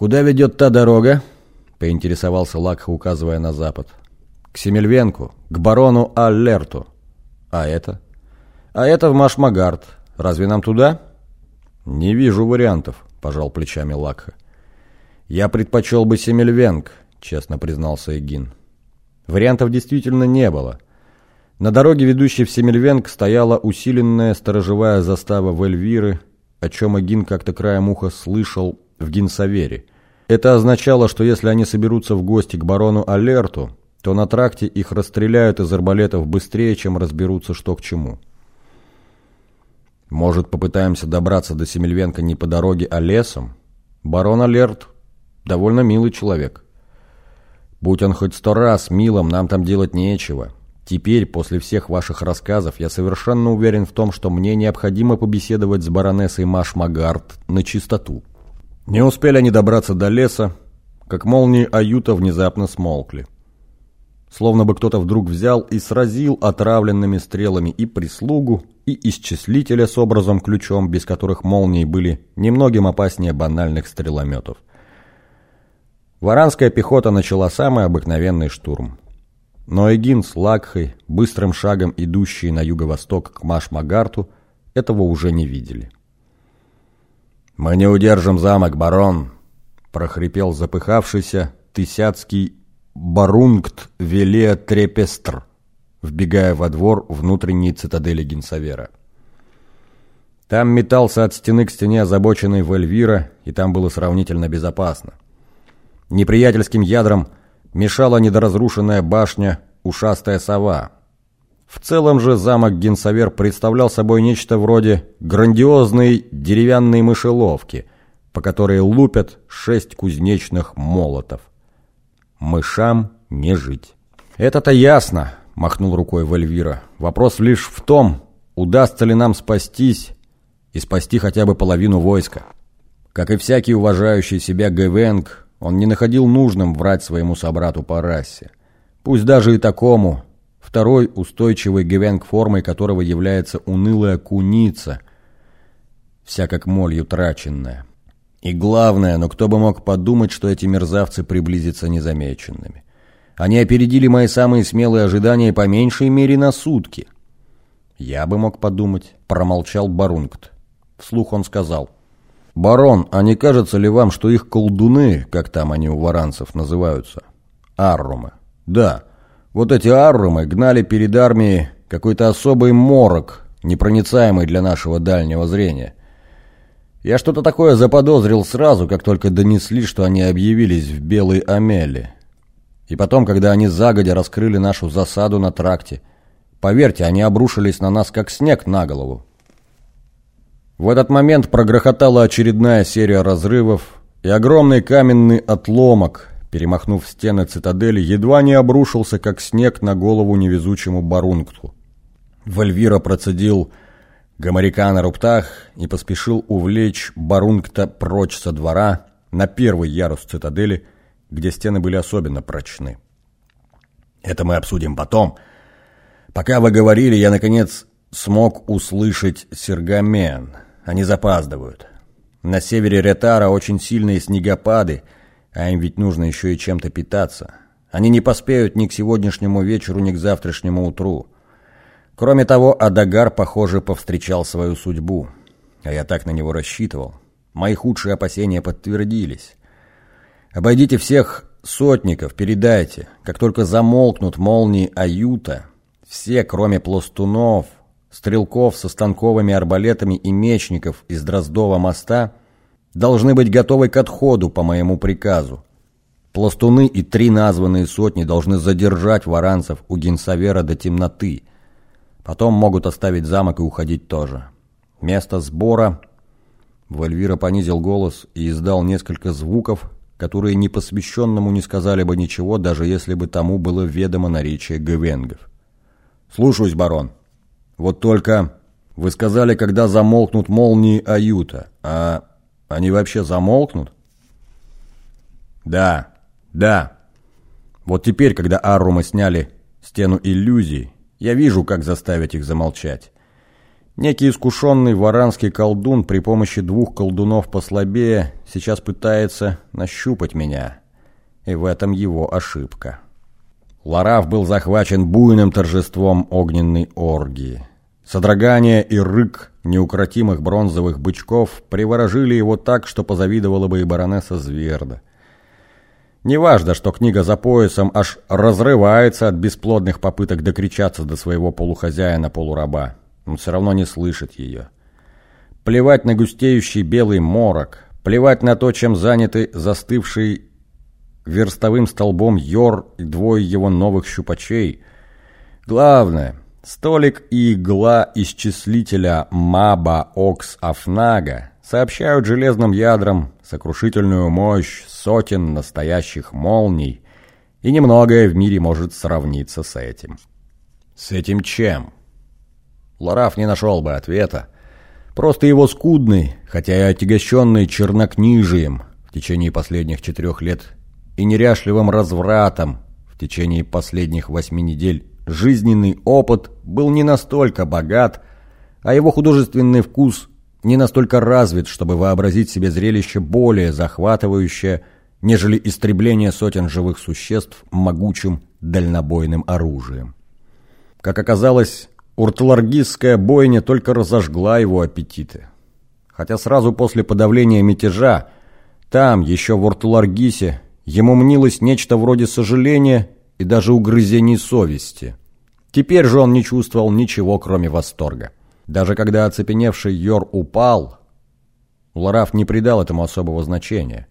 «Куда ведет та дорога?» — поинтересовался Лакха, указывая на запад. «К Семельвенку, к барону Аллерту. А это?» «А это в Машмагард. Разве нам туда?» «Не вижу вариантов», — пожал плечами Лакха. «Я предпочел бы Семельвенг», — честно признался Эгин. Вариантов действительно не было. На дороге, ведущей в Семельвенг, стояла усиленная сторожевая застава Вельвиры, о чем Эгин как-то краем уха слышал в Гинсавере. Это означало, что если они соберутся в гости к барону Алерту, то на тракте их расстреляют из арбалетов быстрее, чем разберутся, что к чему. Может, попытаемся добраться до Семельвенка не по дороге, а лесом? Барон Алерт довольно милый человек. Будь он хоть сто раз милым, нам там делать нечего. Теперь, после всех ваших рассказов, я совершенно уверен в том, что мне необходимо побеседовать с баронессой Маш Магард на чистоту. Не успели они добраться до леса, как молнии Аюта внезапно смолкли. Словно бы кто-то вдруг взял и сразил отравленными стрелами и прислугу, и исчислителя с образом-ключом, без которых молнии были немногим опаснее банальных стрелометов. Варанская пехота начала самый обыкновенный штурм. Но Эгин с Лакхой, быстрым шагом идущие на юго-восток к Маш-Магарту, этого уже не видели. «Мы не удержим замок, барон!» — прохрипел запыхавшийся Тысяцкий Барунгт Веле Трепестр, вбегая во двор внутренней цитадели Генсавера. Там метался от стены к стене озабоченный Вельвира, и там было сравнительно безопасно. Неприятельским ядрам мешала недоразрушенная башня «Ушастая сова». В целом же замок Генсавер представлял собой нечто вроде грандиозной деревянной мышеловки, по которой лупят шесть кузнечных молотов. Мышам не жить. «Это-то ясно», — махнул рукой Вальвира. «Вопрос лишь в том, удастся ли нам спастись и спасти хотя бы половину войска». Как и всякий уважающий себя Гэвенг, он не находил нужным врать своему собрату по расе. Пусть даже и такому, второй устойчивой Гэвенг формой которого является унылая куница, вся как молью траченная. И главное, но кто бы мог подумать, что эти мерзавцы приблизятся незамеченными. Они опередили мои самые смелые ожидания по меньшей мере на сутки. Я бы мог подумать, промолчал Барунгт. Вслух он сказал. «Барон, а не кажется ли вам, что их колдуны, как там они у варанцев называются, аррумы? Да, вот эти аррумы гнали перед армией какой-то особый морок, непроницаемый для нашего дальнего зрения. Я что-то такое заподозрил сразу, как только донесли, что они объявились в Белой Амеле. И потом, когда они загодя раскрыли нашу засаду на тракте. Поверьте, они обрушились на нас, как снег на голову. В этот момент прогрохотала очередная серия разрывов, и огромный каменный отломок, перемахнув стены цитадели, едва не обрушился, как снег на голову невезучему барункту. Вальвира процедил Гоморяка на руптах и поспешил увлечь Барунгта прочь со двора на первый ярус цитадели, где стены были особенно прочны. Это мы обсудим потом. Пока вы говорили, я, наконец, смог услышать Сергамен. Они запаздывают. На севере Ретара очень сильные снегопады, а им ведь нужно еще и чем-то питаться. Они не поспеют ни к сегодняшнему вечеру, ни к завтрашнему утру. Кроме того, Адагар, похоже, повстречал свою судьбу. А я так на него рассчитывал. Мои худшие опасения подтвердились. Обойдите всех сотников, передайте. Как только замолкнут молнии Аюта, все, кроме пластунов, стрелков со станковыми арбалетами и мечников из Дроздова моста, должны быть готовы к отходу по моему приказу. Пластуны и три названные сотни должны задержать варанцев у Генсавера до темноты – Потом могут оставить замок и уходить тоже. Место сбора... Вальвира понизил голос и издал несколько звуков, которые непосвященному не сказали бы ничего, даже если бы тому было ведомо наречие гвенгов. «Слушаюсь, барон. Вот только вы сказали, когда замолкнут молнии Аюта. А они вообще замолкнут?» «Да, да. Вот теперь, когда Аррума сняли стену иллюзий, я вижу, как заставить их замолчать. Некий искушенный варанский колдун при помощи двух колдунов послабее сейчас пытается нащупать меня. И в этом его ошибка. Лараф был захвачен буйным торжеством огненной оргии. Содрогание и рык неукротимых бронзовых бычков приворожили его так, что позавидовала бы и баронесса Зверда. Неважно, что книга за поясом аж разрывается от бесплодных попыток докричаться до своего полухозяина-полураба. Он все равно не слышит ее. Плевать на густеющий белый морок, плевать на то, чем заняты застывший верстовым столбом Йор и двое его новых щупачей. Главное, столик и игла исчислителя Маба Окс Афнага сообщают железным ядрам сокрушительную мощь сотен настоящих молний, и немногое в мире может сравниться с этим. С этим чем? Лараф не нашел бы ответа. Просто его скудный, хотя и отягощенный чернокнижием в течение последних четырех лет и неряшливым развратом в течение последних восьми недель жизненный опыт был не настолько богат, а его художественный вкус не настолько развит, чтобы вообразить себе зрелище более захватывающее, нежели истребление сотен живых существ могучим дальнобойным оружием. Как оказалось, уртларгистская бойня только разожгла его аппетиты. Хотя сразу после подавления мятежа, там, еще в Уртларгисе, ему мнилось нечто вроде сожаления и даже угрызений совести. Теперь же он не чувствовал ничего, кроме восторга. Даже когда оцепеневший Йор упал, Лараф не придал этому особого значения.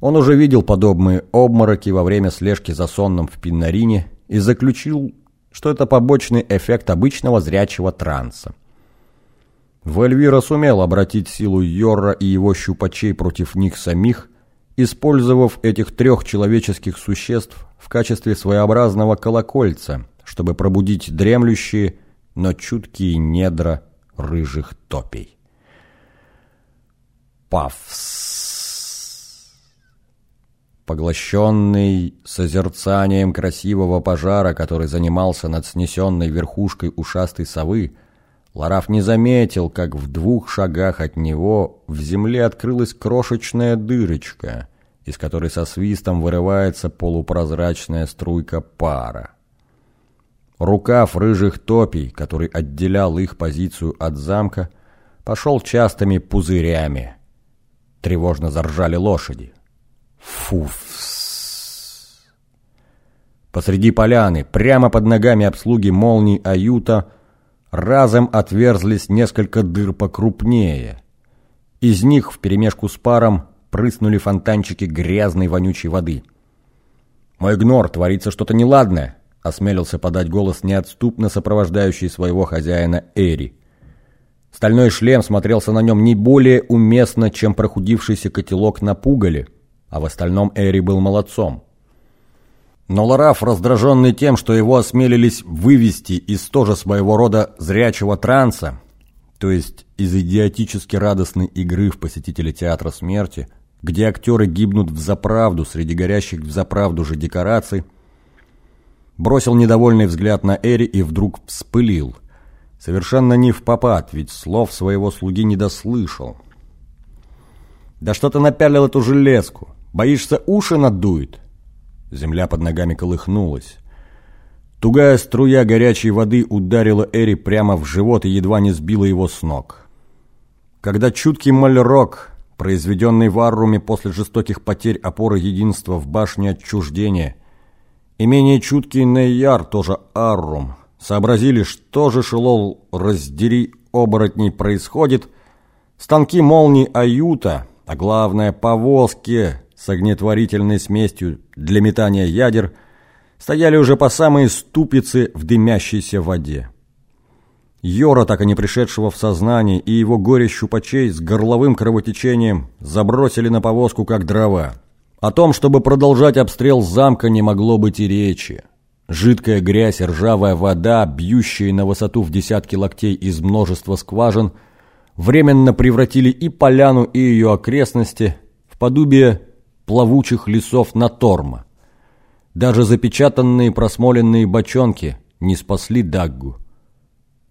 Он уже видел подобные обмороки во время слежки за сонным в Пиннарине и заключил, что это побочный эффект обычного зрячего транса. Вальвира сумел обратить силу Йорра и его щупачей против них самих, использовав этих трех человеческих существ в качестве своеобразного колокольца, чтобы пробудить дремлющие, но чуткие недра рыжих топей. Пафс. Поглощенный созерцанием красивого пожара, который занимался над снесенной верхушкой ушастой совы, Лараф не заметил, как в двух шагах от него в земле открылась крошечная дырочка, из которой со свистом вырывается полупрозрачная струйка пара. Рукав рыжих топий, который отделял их позицию от замка, пошел частыми пузырями. Тревожно заржали лошади. Фуфс! Посреди поляны, прямо под ногами обслуги молний Аюта, разом отверзлись несколько дыр покрупнее. Из них вперемешку с паром прыснули фонтанчики грязной вонючей воды. «Мой гнор, творится что-то неладное!» Осмелился подать голос неотступно сопровождающий своего хозяина Эри. Стальной шлем смотрелся на нем не более уместно, чем прохудившийся котелок на пугале, а в остальном Эри был молодцом. Но Лараф, раздраженный тем, что его осмелились вывести из тоже своего рода зрячего транса, то есть из идиотически радостной игры в посетителя театра смерти, где актеры гибнут в заправду среди горящих в заправду же декораций, бросил недовольный взгляд на Эри и вдруг вспылил. Совершенно не в попад, ведь слов своего слуги не дослышал. «Да что ты напялил эту железку? Боишься, уши надует?» Земля под ногами колыхнулась. Тугая струя горячей воды ударила Эри прямо в живот и едва не сбила его с ног. Когда чуткий мальрок, произведенный в Арруме после жестоких потерь опоры единства в башне отчуждения, и менее чуткий Нейяр, тоже Аррум, сообразили, что же шелол раздери оборотней происходит, станки молний Аюта, а главное повозки с огнетворительной смесью для метания ядер, стояли уже по самые ступицы в дымящейся воде. Йора, так и не пришедшего в сознание, и его горе-щупачей с горловым кровотечением забросили на повозку, как дрова. О том, чтобы продолжать обстрел замка, не могло быть и речи. Жидкая грязь ржавая вода, бьющие на высоту в десятки локтей из множества скважин, временно превратили и поляну, и ее окрестности в подобие плавучих лесов на торма. Даже запечатанные просмоленные бочонки не спасли Даггу.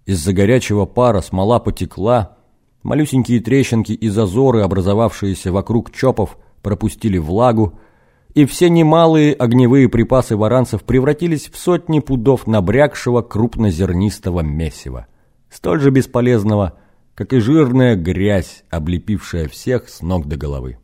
Из-за горячего пара смола потекла, малюсенькие трещинки и зазоры, образовавшиеся вокруг чопов, пропустили влагу, и все немалые огневые припасы варанцев превратились в сотни пудов набрякшего крупнозернистого месива, столь же бесполезного, как и жирная грязь, облепившая всех с ног до головы.